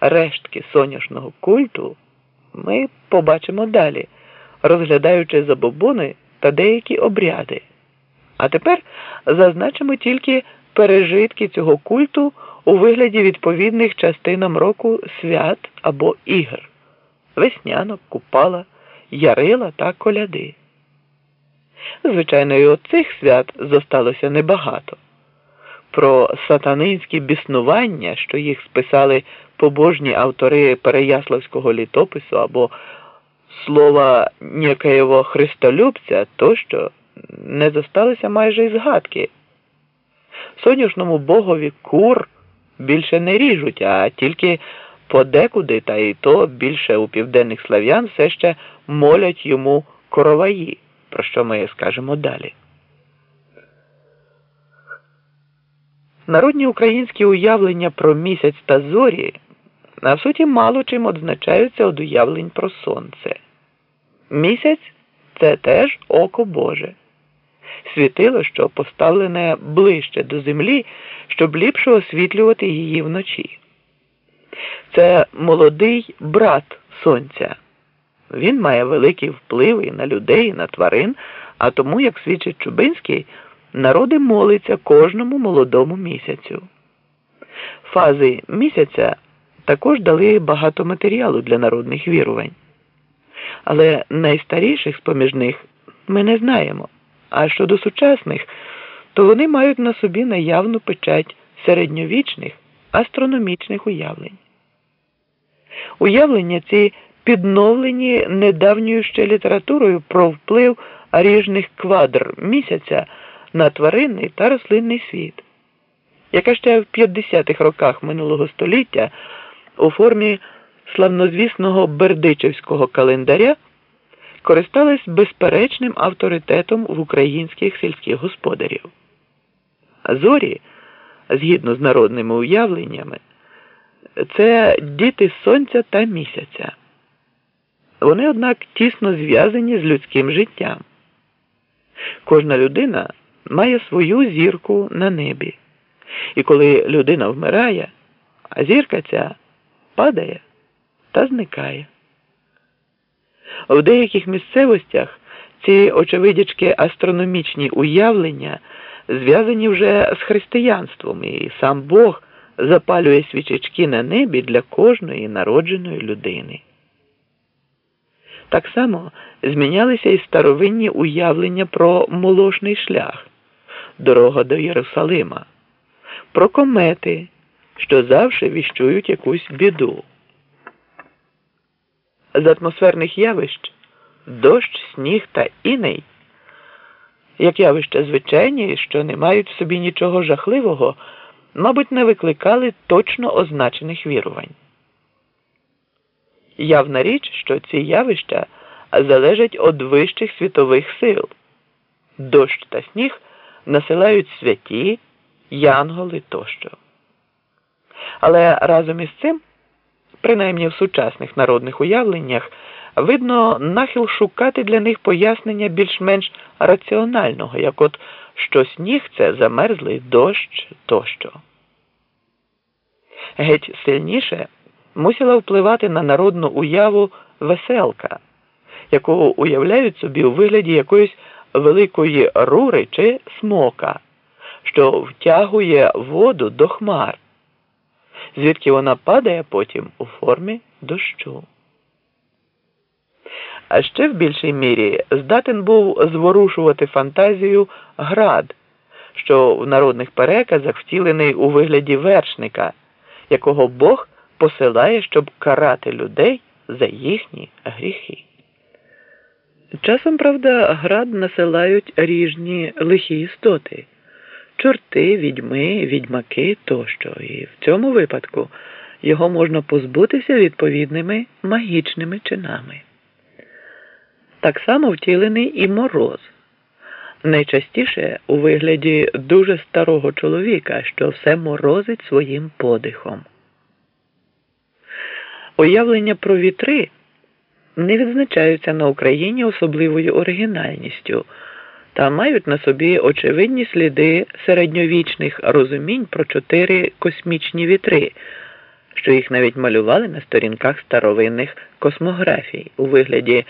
рештки соняшного культу ми побачимо далі, розглядаючи забобони та деякі обряди. А тепер зазначимо тільки пережитки цього культу у вигляді відповідних частинам року свят або ігр веснянок, купала, ярила та коляди. Звичайно, і от цих свят зосталося небагато. Про сатанинські біснування, що їх списали побожні автори Переяславського літопису або слова некоєго христолюбця, тощо не зосталося майже й згадки. Соняшному богові кур більше не ріжуть, а тільки подекуди, та й то більше у південних слав'ян все ще молять йому короваї, про що ми скажемо далі. Народні українські уявлення про місяць та зорі на суті мало чим одзначаються від уявлень про сонце. Місяць це теж око Боже. Світило, що поставлене ближче до землі, щоб ліпше освітлювати її вночі. Це молодий брат сонця. Він має великий вплив і на людей, і на тварин, а тому, як свідчить Чубинський, народи моляться кожному молодому місяцю. Фази місяця також дали багато матеріалу для народних вірувань. Але найстаріших з поміж них ми не знаємо. А щодо сучасних, то вони мають на собі наявну печать середньовічних астрономічних уявлень. Уявлення ці підновлені недавньою ще літературою про вплив ріжних квадр місяця на тваринний та рослинний світ, яка ще в 50-х роках минулого століття у формі славнозвісного бердичевського календаря користалась безперечним авторитетом в українських сільських господарів. Зорі, згідно з народними уявленнями, це діти сонця та місяця. Вони, однак, тісно зв'язані з людським життям. Кожна людина має свою зірку на небі. І коли людина вмирає, а зірка ця падає та зникає. В деяких місцевостях ці очевидячки астрономічні уявлення зв'язані вже з християнством, і сам Бог запалює свічечки на небі для кожної народженої людини. Так само змінялися і старовинні уявлення про молошний шлях, дорога до Єрусалима, про комети, що завжди віщують якусь біду. З атмосферних явищ дощ, сніг та іней, як явища звичайні, що не мають в собі нічого жахливого мабуть, не викликали точно означених вірувань. Явна річ, що ці явища залежать від вищих світових сил. Дощ та сніг насилають святі, янголи тощо. Але разом із цим, принаймні в сучасних народних уявленнях, видно нахил шукати для них пояснення більш-менш раціонального, як от що сніг це замерзлий дощ тощо. Геть сильніше мусила впливати на народну уяву веселка, яку уявляють собі у вигляді якоїсь великої рури чи смока, що втягує воду до хмар, звідки вона падає потім у формі дощу. А ще в більшій мірі здатен був зворушувати фантазію град, що в народних переказах втілений у вигляді вершника, якого Бог посилає, щоб карати людей за їхні гріхи. Часом, правда, град насилають ріжні лихі істоти чорти, відьми, відьмаки тощо, і в цьому випадку його можна позбутися відповідними магічними чинами. Так само втілений і мороз, найчастіше у вигляді дуже старого чоловіка, що все морозить своїм подихом. Уявлення про вітри не відзначаються на Україні особливою оригінальністю та мають на собі очевидні сліди середньовічних розумінь про чотири космічні вітри що їх навіть малювали на сторінках старовинних космографій у вигляді